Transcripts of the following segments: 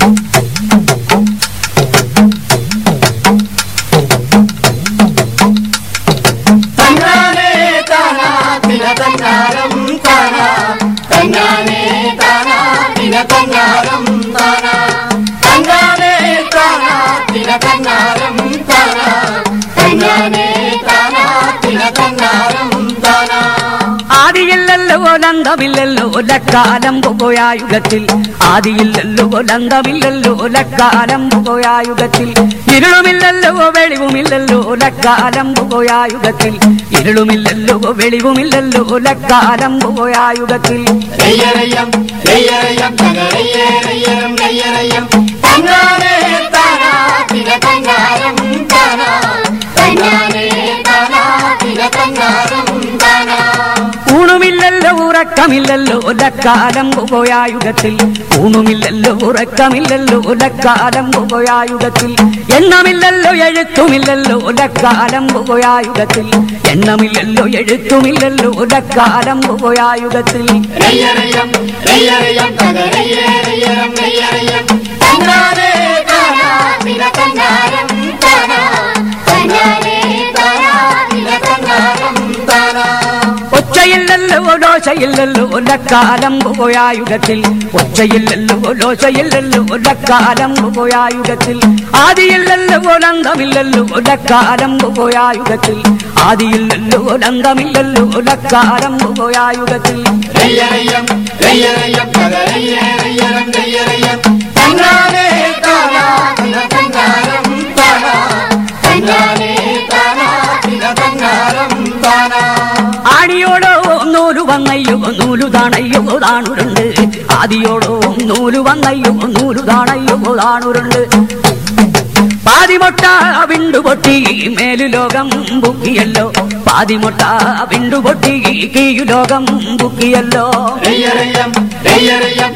Thank you. ആദിയില്ലല്ലോ ലന്തമില്ലല്ലോ ലക്കാലം പോയായുഗത്തിൽ ആദിയില്ലല്ലോ ലന്തമില്ലല്ലോ ലക്കാലം പോയായുഗത്തിൽ ഇരുളുമില്ലല്ലോ വെളിവുമില്ലല്ലോ ലക്കാലം പോയായുഗത്തിൽ ഇരുളുമില്ലല്ലോ വെളിവുമില്ലല്ലോ ലക്കാലം പോയായുഗത്തിൽ തന്നാനേ ഉറക്കമില്ലല്ലോ ലക്കാലം പോയായുഗത്തിൽ ഊണുമില്ലല്ലോ ഉറക്കമില്ലല്ലോ ലക്കാലം പോയായുഗത്തിൽ എണ്ണമില്ലല്ലോ എഴുത്തുമില്ലല്ലോ ലക്കാലം പോയായുഗത്തിൽ എണ്ണമില്ലല്ലോ എഴുത്തുമില്ലല്ലോ ലക്കാലം പോയായുഗത്തിൽ ഒച്ചയില്ലല്ലോ ദോശയില്ലല്ലോ ലക്കാലം പോയായുഗത്തിൽ ഒച്ചയില്ലല്ലോ ദോശയില്ലല്ലോ ലക്കാലം പോയായുഗത്തിൽ ആദിയില്ലല്ലോ ലന്തമില്ലല്ലോ ലക്കാലം പോയായുഗത്തിൽ ആദിയില്ലല്ലോ ലന്തമില്ലല്ലോ ലക്കാലം പോയായുഗത്തിൽ നൂലു വന്നയ്യോ നൂലു താണയ്യോ താണുരുണ്ട് ആദിയോടോ നൂലു വന്നയ്യോ നൂലു താണയ്യോ താണുരുണ്ട് പാതിമൊട്ട വിണ്ടുപൊട്ടി മേലു ലോകം ബുക്കിയല്ലോ പാതിമൊട്ട വിണ്ടുപൊട്ടി കീയു ലോകം ബുക്കിയല്ലോ നെയ്യറയ്യം നെയ്യറയ്യം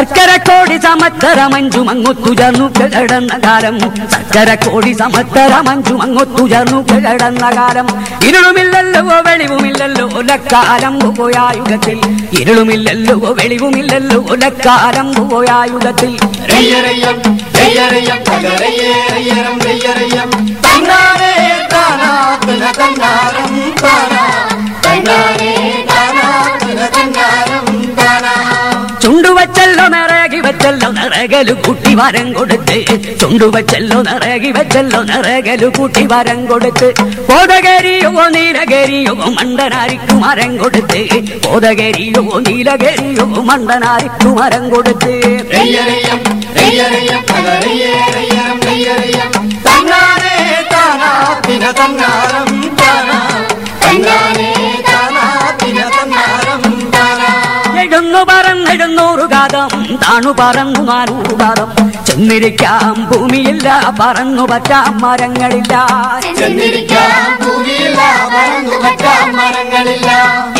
ശർക്കര കോടി സമത്തര മഞ്ചു മങ്ങൊത്തു ചേർന്നു കിടന്ന കാലം. ശർക്കര കോടി സമത്തര മഞ്ചു മങ്ങൊത്തു ചേർന്നു കിടന്ന കാലം. ഇരുളുമില്ലല്ലോ വെളിവുമില്ലല്ലോ ഒലക്കാലം പോയായുഗത്തിൽ ഇരുളുമില്ലല്ലോ വെളിവുമില്ലല്ലോ ഒലക്കാലം പോയായുഗത്തിൽ തന്നാനേ താനാ നിറകലു കൂട്ടി വരം കൊടുത്ത്. ചുണ്ടുവച്ചല്ലോ നിറകി വെച്ചല്ലോ നിറകലു കൂട്ടി വരം കൊടുത്ത്. കോതകരിയോ നീലഗരിയോ മണ്ടനാരിക്കു മരം കൊടുത്ത്. കോതകരിയോ നീലഗരിയോ മണ്ടനാരിക്കു മരം കൊടുത്ത്. തന്നാരം താനാ. താണു പറന്നു. നാനൂറ് കാതം ചെന്നിരിക്കാം ഭൂമിയില്ല പറന്നു പറ്റാം മരങ്ങളില്ല.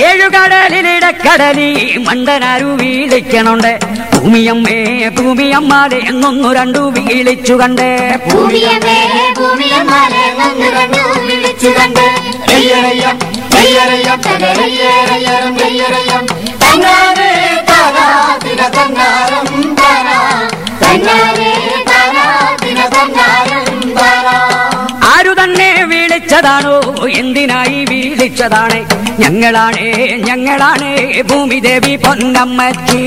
ഏഴുകടലിലിടക്കടലി മണ്ടനാരു വീളിക്കണുണ്ട്. ഭൂമിയമ്മേ ഭൂമിയമ്മാലെ എന്നൊന്നു രണ്ടു വീളിച്ചു കണ്ടേ. ഭൂമിയമ്മേ ഭൂമിയമ്മാലെ എന്നൊന്നു രണ്ടു വീളിച്ചു കണ്ട്. തന്നാരം ആരു തന്നെ വിളിച്ചതാണോ? എന്തിനായി വിളിച്ചതാണ്? ഞങ്ങളാണേ ഞങ്ങളാണ് ഭൂമിദേവി പൊന്നമ്മച്ചി.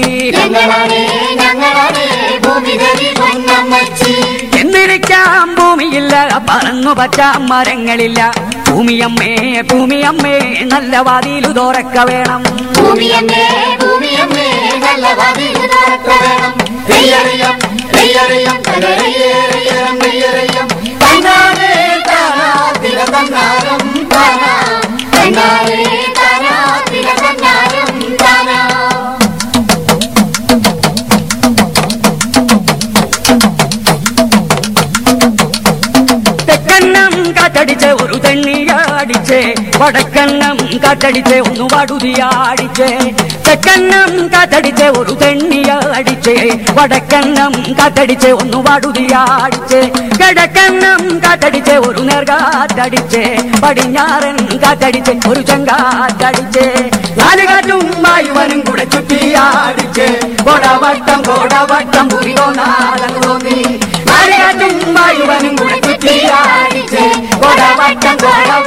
എന്തിരിക്കാം ഭൂമിയില്ല പറന്നു പച്ച മരങ്ങളില്ല. ഭൂമിയമ്മേ ഭൂമിയമ്മേ നല്ല വാതിലു തോറക്ക വേണം. ഭൂമിയമ്മേ ഭൂമിയമ്മേ നല്ല വാതിൽ തുറക്ക വേണം. നെയ്യറിയം നെയ്യറിയം കടലയ്യേറിയം നെയ്യറിയം തന്നാനേ താനാ തിര തന്നാരം താനാ തന്നാനേ താനാ തിര തന്നാരം താനാ തെക്കന്നം കാറ്റടിച്ച വടക്കണ്ണം കാറ്റടിച്ചേ ഒന്ന് വടുതിയാടിച്ചേ. തെക്കണ്ണം കാറ്റടിച്ചേ ഒരു തെണ്ണിയ അടിച്ചേ വടക്കണ്ണം കാറ്റടിച്ചേ ഒന്ന് വടുതിയാടിച്ചേ. കിഴക്കണ്ണം കാറ്റടിച്ചേ ഒരു നേർകാറ്റടിച്ചേ. പടിഞ്ഞാറൻ കാറ്റടിച്ചേ ഒരു ചെങ്കാറ്റടിച്ചേ. നാല് കാറ്റും വായുവനും കൂടെ ചുറ്റിയാടിച്ചേ. കൊടവട്ടം കൊടവട്ടം പുരിയോ നാടൻ തോന്നി. നാല് കാറ്റും വായുവനും കൂടെ ചുറ്റിയാടിച്ചേ. കൊടവട്ടം കോടവട്ടം